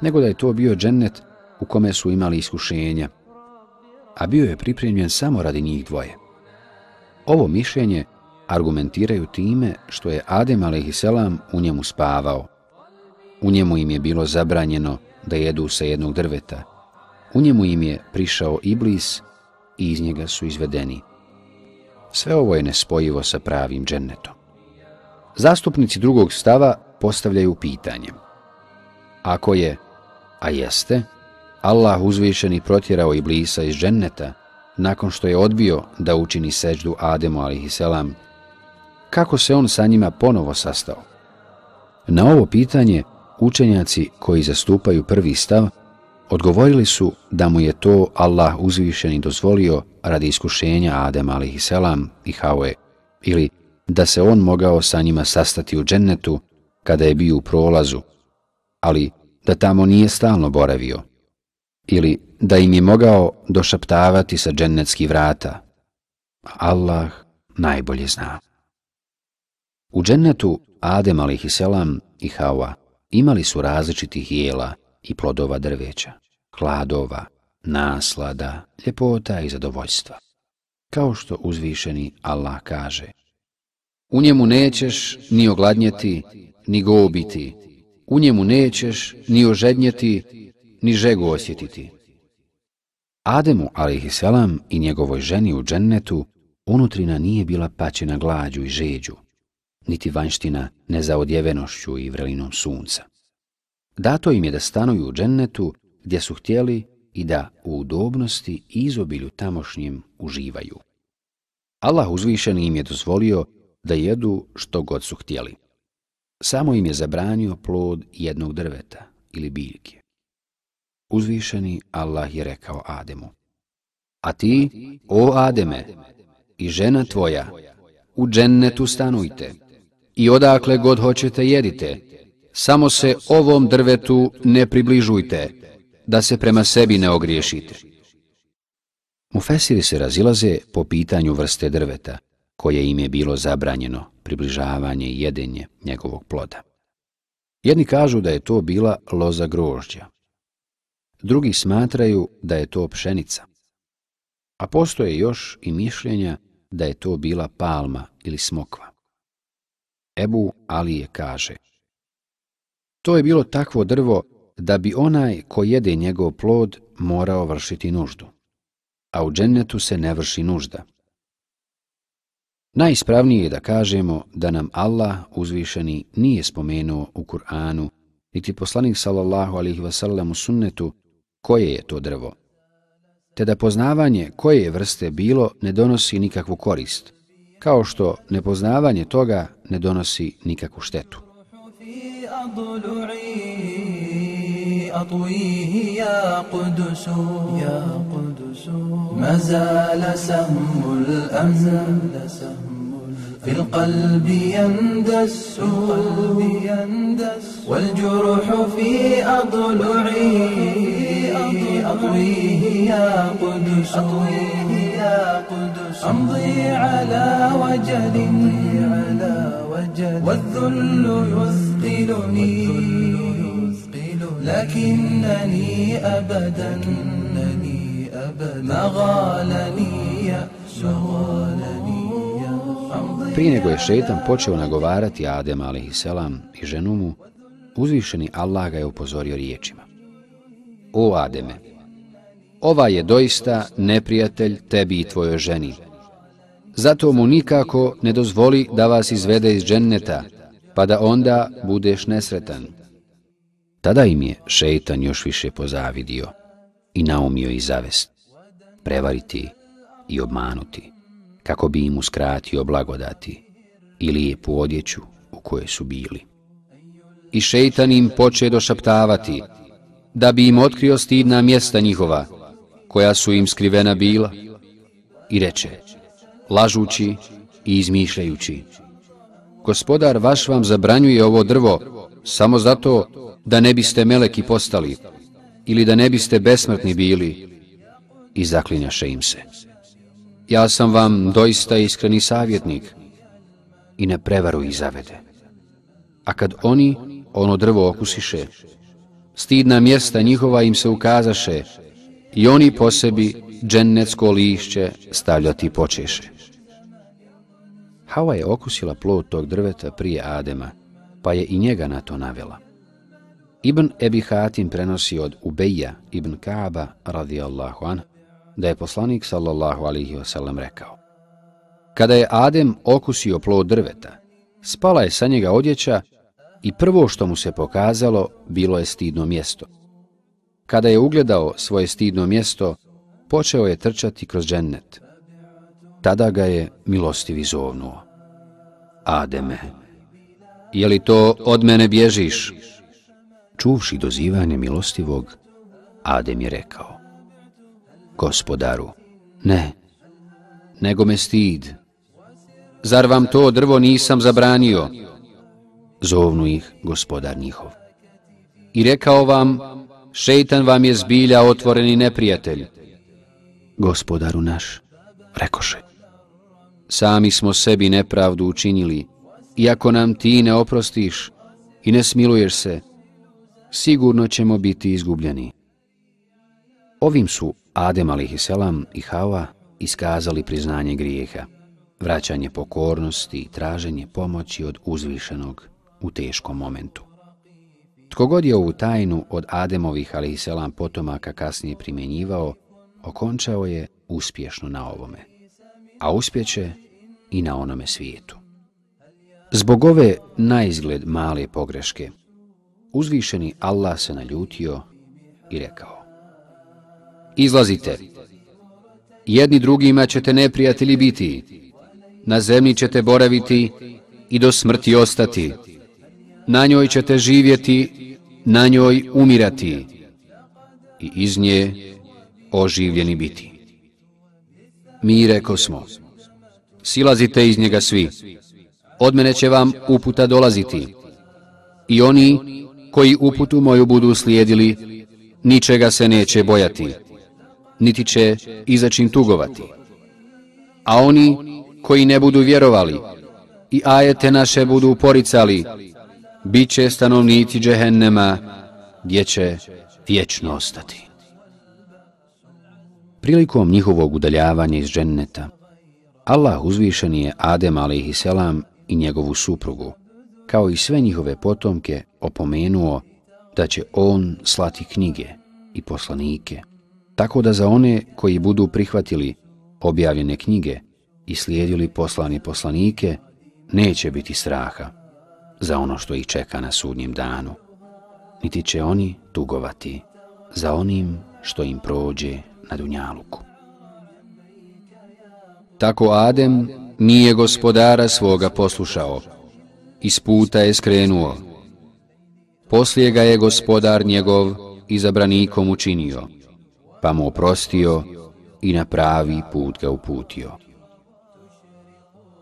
nego da je to bio džennet u kome su imali iskušenja, a bio je pripremljen samo radi njih dvoje. Ovo mišljenje argumentiraju time što je Adem a.s. u njemu spavao. U njemu im je bilo zabranjeno da jedu sa jednog drveta. U njemu im je prišao Iblis i iz njega su izvedeni. Sve ovo je nespojivo sa pravim džennetom. Zastupnici drugog stava postavljaju pitanje. Ako je, a jeste, Allah uzvišeni protjerao Iblisa iz dženneta, nakon što je odbio da učini seđdu Ademu a.s. Kako se on sa njima ponovo sastao? Na ovo pitanje učenjaci koji zastupaju prvi stav odgovorili su da mu je to Allah uzvišeni dozvolio radi iskušenja Adem a.s. i Hawe, ili da se on mogao sa njima sastati u džennetu kada je bio u prolazu, ali da tamo nije stalno boravio ili da im je mogao došaptavati sa džennetskih vrata. Allah najbolje zna. U džennetu Adem a.s. i Hawa imali su različitih jela i plodova drveća, kladova, naslada, ljepota i zadovoljstva. Kao što uzvišeni Allah kaže U njemu nećeš ni ogladnjeti, ni gobiti. U njemu nećeš ni ožednjeti, ni žegu osjetiti. Ademu, a.s. i njegovoj ženi u džennetu, unutrina nije bila paćena glađu i žeđu, niti vanština nezaodjevenošću i vrelinom sunca. Dato im je da stanuju u džennetu gdje su htjeli i da u udobnosti i izobilju tamošnjim uživaju. Allah uzvišeni im je dozvolio da jedu što god su htjeli. Samo im je zabranio plod jednog drveta ili biljke. Uzvišeni Allah je rekao Ademu, A ti, o Ademe, i žena tvoja, u džennetu stanujte, i odakle god hoćete jedite, samo se ovom drvetu ne približujte, da se prema sebi ne ogriješite. Mufesiri se razilaze po pitanju vrste drveta, koje im je bilo zabranjeno približavanje i jedenje njegovog ploda. Jedni kažu da je to bila loza grožđa, drugi smatraju da je to pšenica. A postoje još i mišljenja da je to bila palma ili smokva. Ebu Alije kaže To je bilo takvo drvo da bi onaj ko jede njegov plod morao vršiti nuždu, a u džennetu se ne vrši nužda. Najispravnije je da kažemo da nam Allah uzvišeni nije spomenuo u Kur'anu, niti poslanik sallallahu alihi wasallam u sunnetu, koje je to drvo, te da poznavanje koje je vrste bilo ne donosi nikakvu korist, kao što nepoznavanje toga ne donosi nikakvu štetu. أطويه يا قدس. يا قدس. ما زال سهم الأمن في القلب يندس. والجرح في أضلعي. أطويه يا قدس. أطويه يا قدس أمضي على وجل على وجل والذل يثقلني لكنني أبدا ما غالني يأس Prije nego je šetan počeo nagovarati Adem a.s. i ženu mu, uzvišeni Allah ga je upozorio riječima. O Ademe, ova je doista neprijatelj tebi i tvojoj ženi. Zato mu nikako ne dozvoli da vas izvede iz dženneta, pa da onda budeš nesretan. Tada im je šeitan još više pozavidio i naumio i zavest, prevariti i obmanuti, kako bi im uskratio blagodati i lijepu odjeću u kojoj su bili. I šeitan im poče došaptavati, da bi im otkrio stidna mjesta njihova, koja su im skrivena bila, i reče, lažući i izmišljajući, Gospodar vaš vam zabranjuje ovo drvo samo zato da ne biste meleki postali ili da ne biste besmrtni bili i zaklinjaše im se. Ja sam vam doista iskreni savjetnik i ne prevaru ih zavede. A kad oni ono drvo okusiše, stidna mjesta njihova im se ukazaše i oni po sebi džennetsko lišće stavljati počeše. Hava je okusila plod tog drveta prije Adema, pa je i njega na to navela. Ibn Ebi Hatim prenosi od Ubeja ibn Kaaba radijallahu an, da je poslanik sallallahu alihi wasallam rekao. Kada je Adem okusio plod drveta, spala je sa njega odjeća i prvo što mu se pokazalo bilo je stidno mjesto. Kada je ugledao svoje stidno mjesto, počeo je trčati kroz džennet. Tada ga je milostivi zovnuo. Ademe, je li to od mene bježiš? Čuvši dozivanje milostivog, Adem je rekao. Gospodaru, ne, nego me stid. Zar vam to drvo nisam zabranio? Zovnu ih gospodar njihov. I rekao vam, šeitan vam je zbilja otvoreni neprijatelj. Gospodaru naš, rekoše. Sami smo sebi nepravdu učinili, iako nam ti ne oprostiš i ne smiluješ se, sigurno ćemo biti izgubljeni. Ovim su Adem a.s. i Hava iskazali priznanje grijeha, vraćanje pokornosti i traženje pomoći od uzvišenog u teškom momentu. Tko god je ovu tajnu od Ademovih a.s. potomaka kasnije primjenjivao, okončao je uspješno na ovome, a uspjeće i na onome svijetu. Zbog ove naizgled male pogreške, uzvišeni Allah se naljutio i rekao Izlazite, jedni drugima ćete neprijatelji biti, na zemlji ćete boraviti i do smrti ostati, na njoj ćete živjeti, na njoj umirati i iz nje oživljeni biti. Mi reko smo, silazite iz njega svi, od mene će vam uputa dolaziti i oni koji uputu moju budu slijedili, ničega se neće bojati, niti će izačin tugovati. A oni koji ne budu vjerovali i ajete naše budu poricali, bit će stanovnici džehennema gdje će vječno ostati. Prilikom njihovog udaljavanja iz dženneta, Allah uzvišen je Adem a.s. i njegovu suprugu, kao i sve njihove potomke, opomenuo da će on slati knjige i poslanike, tako da za one koji budu prihvatili objavljene knjige i slijedili poslani poslanike, neće biti straha za ono što ih čeka na sudnjem danu, niti će oni tugovati za onim što im prođe na Dunjaluku. Tako Adem nije gospodara svoga poslušao, iz puta je skrenuo. Poslije ga je gospodar njegov izabranikom učinio, pa mu oprostio i na pravi put ga uputio.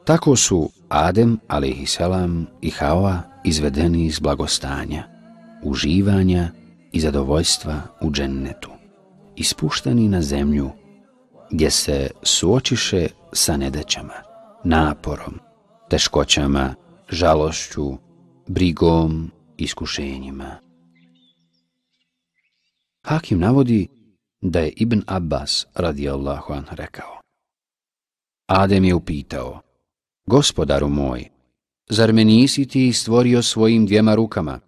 Tako su Adem, alaihissalam, i Hawa izvedeni iz blagostanja, uživanja i zadovoljstva u džennetu, ispušteni na zemlju gdje se suočiše sa nedećama, naporom, teškoćama, žalošću, brigom, iskušenjima. Hakim navodi da je Ibn Abbas radijallahu an rekao. Adem je upitao, gospodaru moj, zar me nisi ti stvorio svojim dvijema rukama?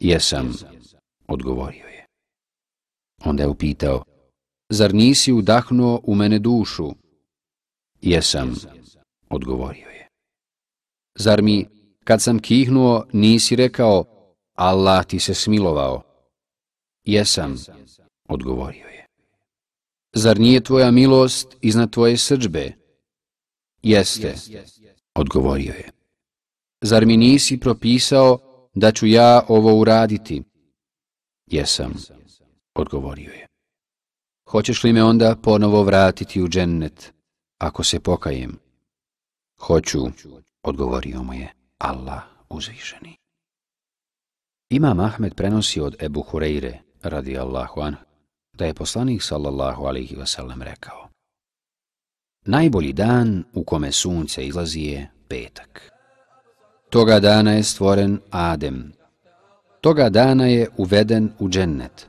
Jesam, odgovorio je. Onda je upitao, zar nisi udahnuo u mene dušu? Jesam, odgovorio je. Zar mi, kad sam kihnuo, nisi rekao, Allah ti se smilovao? Jesam, odgovorio je. Zar nije tvoja milost iznad tvoje srđbe? Jeste, odgovorio je. Zar mi nisi propisao da ću ja ovo uraditi? Jesam, odgovorio je. Hoćeš li me onda ponovo vratiti u džennet, ako se pokajem? Hoću, odgovorio mu je Allah uzvišeni. Imam Ahmed prenosi od Ebu Hureyre, radi Allahu an, da je poslanik sallallahu alihi wasallam rekao Najbolji dan u kome sunce izlazi je petak. Toga dana je stvoren Adem. Toga dana je uveden u džennet.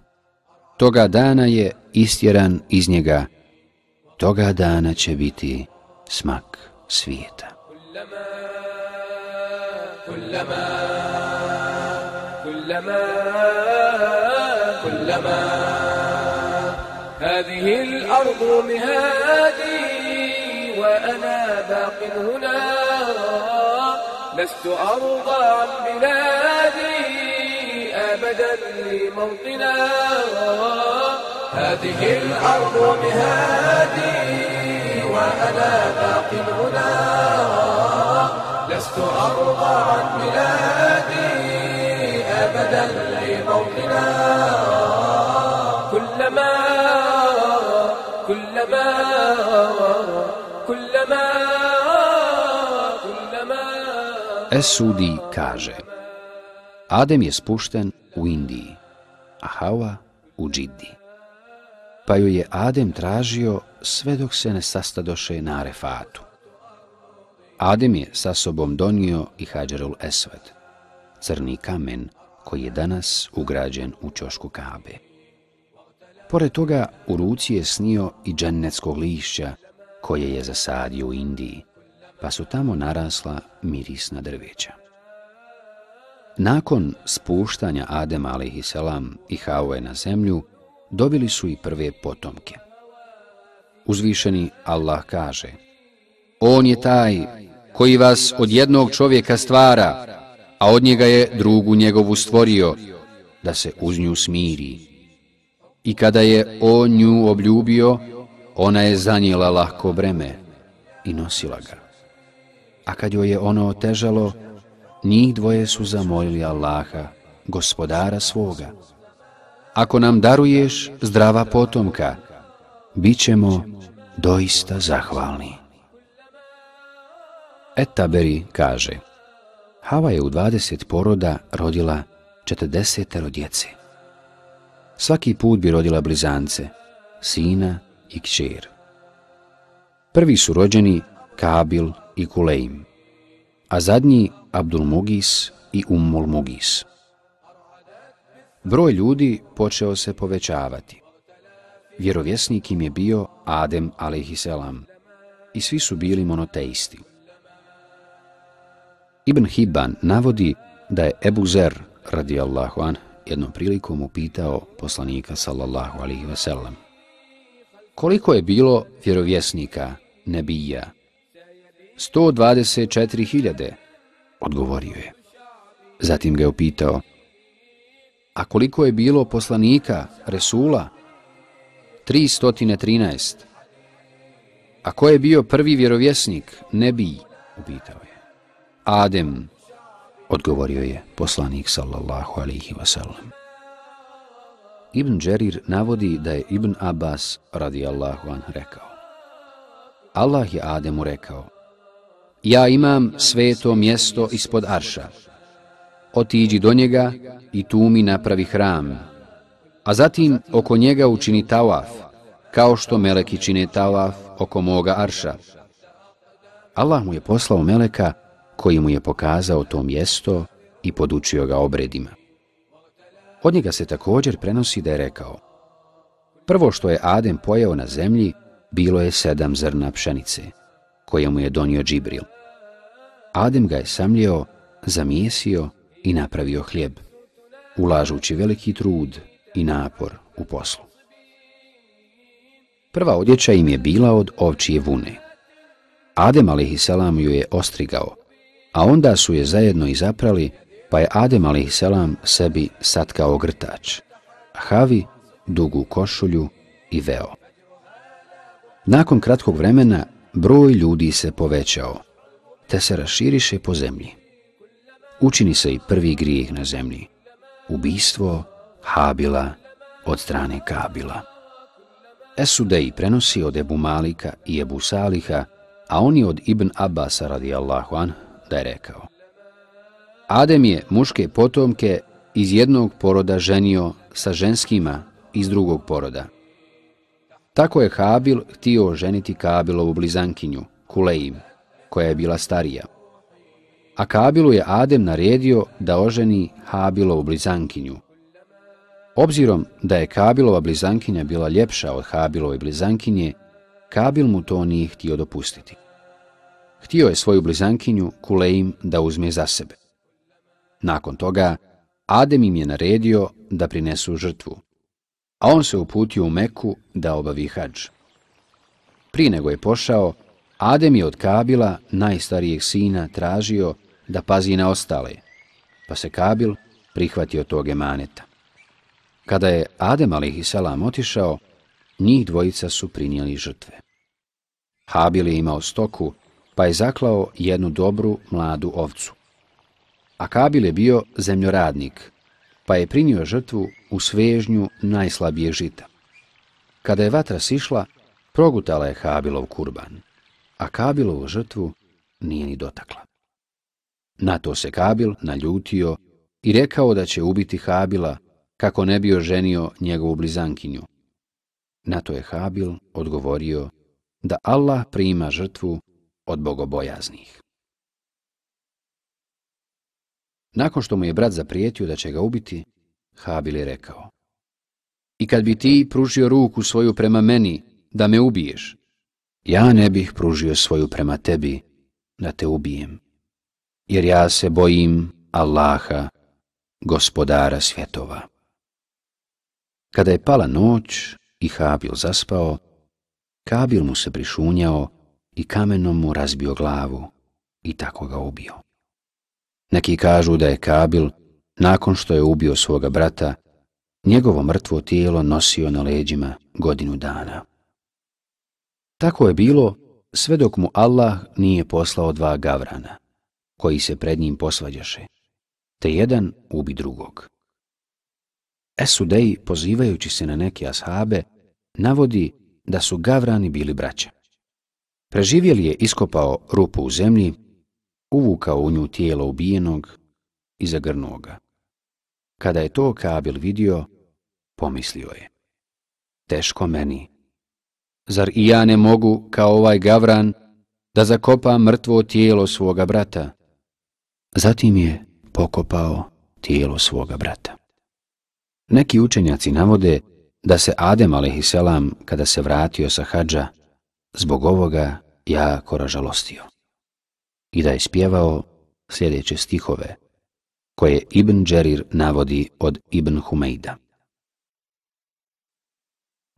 Toga dana je istjeran iz njega. Toga dana će biti smak svijeta. كلما كلما كلما هذه الأرض مهادي وأنا باق هنا. لست أرضى عن بلادي أبدا لموطنا. هذه الأرض مهادي وأنا باق هنا. لست أرضى عن بلادي أبدا لموطنا. كلما كلما Esudi kaže Adem je spušten u Indiji, a Hawa u Džiddi. Pa ju je Adem tražio sve dok se ne sastadoše na Arefatu. Adem je sa sobom donio i Hadžarul Esved, crni kamen koji je danas ugrađen u čošku Kabe. Pored toga, u ruci je snio i džennetskog lišća koje je zasadio u Indiji, pa su tamo narasla mirisna drveća. Nakon spuštanja Adem a.s. i Haue na zemlju, dobili su i prve potomke. Uzvišeni Allah kaže, On je taj koji vas od jednog čovjeka stvara, a od njega je drugu njegovu stvorio, da se uz nju smiri. I kada je on nju obljubio, ona je zanijela lahko breme i nosila ga. A kad joj je ono otežalo, njih dvoje su zamolili Allaha, gospodara svoga. Ako nam daruješ zdrava potomka, bit ćemo doista zahvalni. Etaberi kaže Hava je u 20 poroda rodila 40 djece. Svaki put bi rodila blizance, sina i kćer. Prvi su rođeni Kabil i Kuleim, a zadnji Abdul Mugis i Ummul Mugis. Broj ljudi počeo se povećavati. Vjerovjesnik im je bio Adem a.s. i svi su bili monoteisti. Ibn Hibban navodi da je Ebu Zer, radijallahu an, jednom prilikom upitao poslanika, sallallahu alaihi wasallam, koliko je bilo vjerovjesnika, nebija? 124.000, odgovorio je. Zatim ga je upitao, a koliko je bilo poslanika, Resula? 313. A ko je bio prvi vjerovjesnik, nebij? Upitao je. Adem, odgovorio je poslanik sallallahu alihi wasallam. Ibn Đerir navodi da je Ibn Abbas radijallahu an rekao. Allah je Ademu rekao, ja imam sveto mjesto ispod Arša. Otiđi do njega i tu mi napravi hram, a zatim oko njega učini tawaf, kao što meleki čine tawaf oko moga Arša. Allah mu je poslao meleka koji mu je pokazao to mjesto i podučio ga obredima. Od njega se također prenosi da je rekao Prvo što je Adem pojeo na zemlji, bilo je sedam zrna pšenice, koje mu je donio Džibril. Adem ga je samljeo, zamijesio i napravio hljeb, ulažući veliki trud i napor u poslu. Prva odjeća im je bila od ovčije vune. Adem a.s. ju je ostrigao, a onda su je zajedno izaprali, pa je Adem a.s. sebi satkao grtač, havi, dugu košulju i veo. Nakon kratkog vremena broj ljudi se povećao, te se raširiše po zemlji. Učini se i prvi grijeh na zemlji, ubistvo Habila od strane Kabila. Esudej prenosi od Ebu Malika i Ebu Saliha, a oni od Ibn Abbas radijallahu an, da je rekao. Adem je muške potomke iz jednog poroda ženio sa ženskima iz drugog poroda. Tako je Habil htio ženiti Kabilovu blizankinju, Kuleim, koja je bila starija. A Kabilu je Adem naredio da oženi Habilovu blizankinju. Obzirom da je Kabilova blizankinja bila ljepša od Habilove blizankinje, Kabil mu to nije htio dopustiti. Htio je svoju blizankinju, Kuleim, da uzme za sebe. Nakon toga, Adem im je naredio da prinesu žrtvu, a on se uputio u Meku da obavi hađ. Prije nego je pošao, Adem je od Kabila, najstarijeg sina, tražio da pazi na ostale, pa se Kabil prihvatio tog emaneta. Kada je Adem a.s. otišao, njih dvojica su prinijeli žrtve. Habil je imao stoku, pa je zaklao jednu dobru mladu ovcu. A Kabil je bio zemljoradnik, pa je prinio žrtvu u svežnju najslabije žita. Kada je vatra sišla, progutala je Habilov kurban, a Kabilovu žrtvu nije ni dotakla. Na to se Kabil naljutio i rekao da će ubiti Habila kako ne bi oženio njegovu blizankinju. Na to je Habil odgovorio da Allah prima žrtvu od bogobojaznih. Nakon što mu je brat zaprijetio da će ga ubiti, Habil je rekao, I kad bi ti pružio ruku svoju prema meni da me ubiješ, ja ne bih pružio svoju prema tebi da te ubijem, jer ja se bojim Allaha, gospodara svjetova. Kada je pala noć i Habil zaspao, Kabil mu se prišunjao i kamenom mu razbio glavu i tako ga ubio. Neki kažu da je Kabil, nakon što je ubio svoga brata, njegovo mrtvo tijelo nosio na leđima godinu dana. Tako je bilo sve dok mu Allah nije poslao dva gavrana, koji se pred njim posvađaše, te jedan ubi drugog. Esudej, pozivajući se na neke ashabe, navodi da su gavrani bili braća. Preživjeli je iskopao rupu u zemlji, uvukao u nju tijelo ubijenog i zagrnuo ga. Kada je to Kabil vidio, pomislio je. Teško meni. Zar i ja ne mogu, kao ovaj gavran, da zakopa mrtvo tijelo svoga brata? Zatim je pokopao tijelo svoga brata. Neki učenjaci navode da se Adem a.s. kada se vratio sa hađa, zbog ovoga jako ražalostio. I da je spjevao sljedeće stihove, koje Ibn Đerir navodi od Ibn Humejda.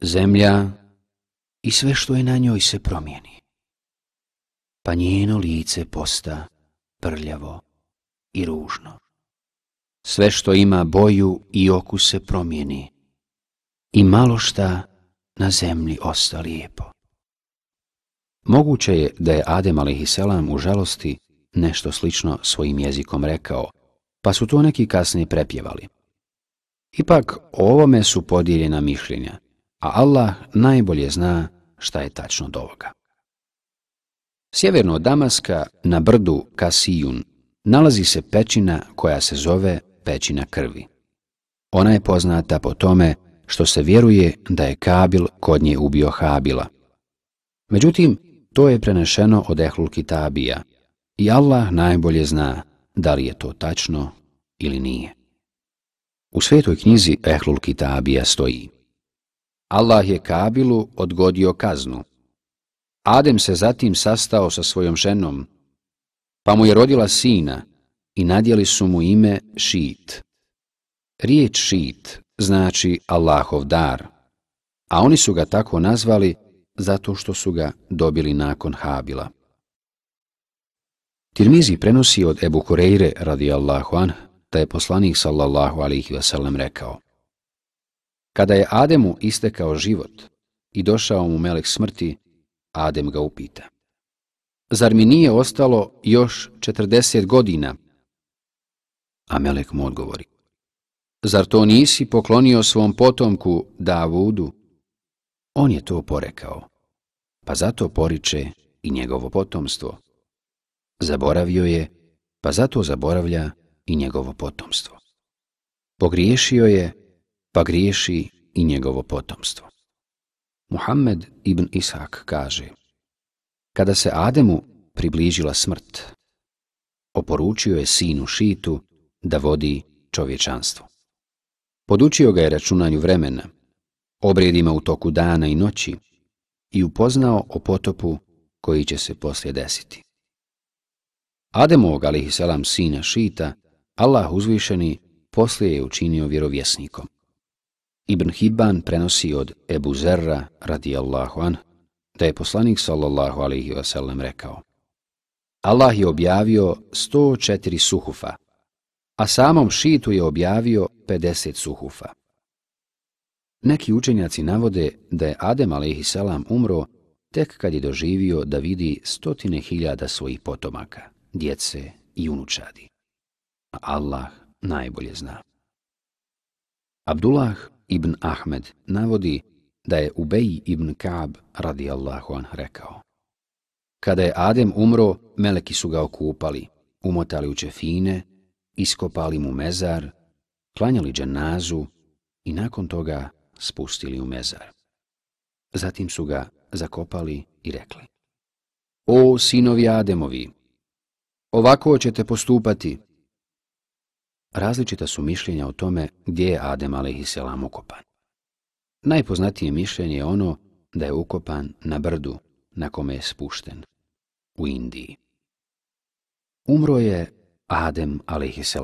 Zemlja i sve što je na njoj se promijeni, pa njeno lice posta prljavo i ružno. Sve što ima boju i oku se promijeni i malo šta na zemlji osta lijepo. Moguće je da je Adem a.s. u žalosti nešto slično svojim jezikom rekao, pa su to neki kasnije prepjevali. Ipak o ovome su podijeljena mišljenja, a Allah najbolje zna šta je tačno do ovoga. Sjeverno od Damaska, na brdu Kasijun, nalazi se pećina koja se zove pećina krvi. Ona je poznata po tome što se vjeruje da je Kabil kod nje ubio Habila. Međutim, to je prenešeno od Ehlul Kitabija i Allah najbolje zna da li je to tačno ili nije. U svetoj knjizi Ehlul Kitabija stoji Allah je Kabilu odgodio kaznu. Adem se zatim sastao sa svojom ženom, pa mu je rodila sina i nadjeli su mu ime Šit. Riječ Šit znači Allahov dar, a oni su ga tako nazvali zato što su ga dobili nakon Habila. Tirmizi prenosi od Ebu Kureyre radijallahu anh da je poslanik sallallahu alihi wasallam rekao Kada je Ademu istekao život i došao mu melek smrti, Adem ga upita. Zar mi nije ostalo još 40 godina? A melek mu odgovori. Zar to nisi poklonio svom potomku Davudu? On je to porekao, pa zato poriče i njegovo potomstvo. Zaboravio je, pa zato zaboravlja i njegovo potomstvo. Pogriješio je, pa griješi i njegovo potomstvo. Muhammed ibn Ishak kaže, kada se Ademu približila smrt, oporučio je sinu Šitu da vodi čovječanstvo. Podučio ga je računanju vremena, obredima u toku dana i noći i upoznao o potopu koji će se poslije desiti. Ademovog, alihisalam, sina Šita, Allah uzvišeni poslije je učinio vjerovjesnikom. Ibn Hibban prenosi od Ebu Zerra, radijallahu an, da je poslanik sallallahu alaihi wasallam rekao Allah je objavio 104 suhufa, a samom šitu je objavio 50 suhufa. Neki učenjaci navode da je Adem a.s. umro tek kad je doživio da vidi stotine hiljada svojih potomaka, djece i unučadi. A Allah najbolje zna. Abdullah ibn Ahmed navodi da je Ubej ibn Kaab radijallahu anh rekao. Kada je Adem umro, meleki su ga okupali, umotali u čefine, iskopali mu mezar, klanjali dženazu i nakon toga spustili u mezar. Zatim su ga zakopali i rekli. O sinovi Ademovi, ovako ćete postupati. Različita su mišljenja o tome gdje je Adem a.s. ukopan. Najpoznatije mišljenje je ono da je ukopan na brdu na kome je spušten, u Indiji. Umro je Adem a.s.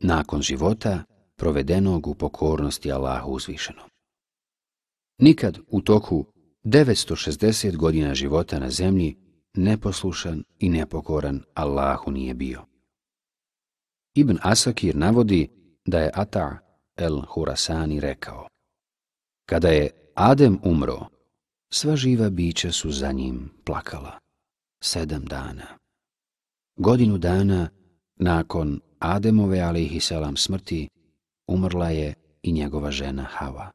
nakon života provedenog u pokornosti Allahu uzvišenom. Nikad u toku 960 godina života na zemlji neposlušan i nepokoran Allahu nije bio. Ibn Asakir navodi da je Ata el Hurasani rekao Kada je Adem umro, sva živa bića su za njim plakala. Sedam dana. Godinu dana nakon Ademove alaihissalam smrti umrla je i njegova žena Hava.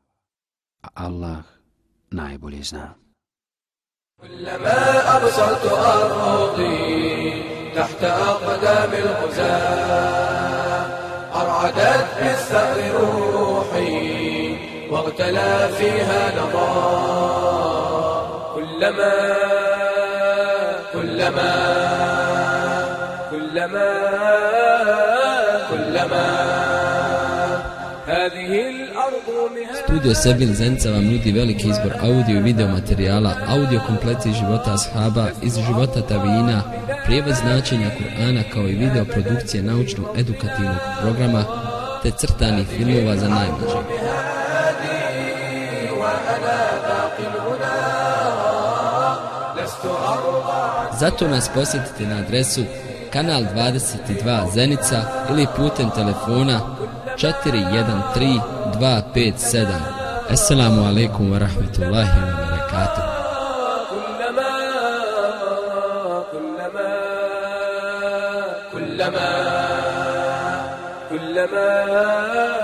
A Allah najbolje zna. كلما أبصرت أرضي تحت أقدام الغزاة أرعدت بالثأر روحي واغتلى فيها نضاء كلما كلما كلما كلما هذه Studio Sebin Zenica vam nudi veliki izbor audio i video materijala, audio kompleti iz života ashaba, iz života tavina, prijevod značenja Kur'ana kao i video produkcije naučno-edukativnog programa te crtanih filmova za najmlađe. Zato nas posjetite na adresu kanal 22 Zenica ili putem telefona 413 257. Assalamu alaikum wa rahmatullahi wa barakatuh. كلما كلما كلما كلما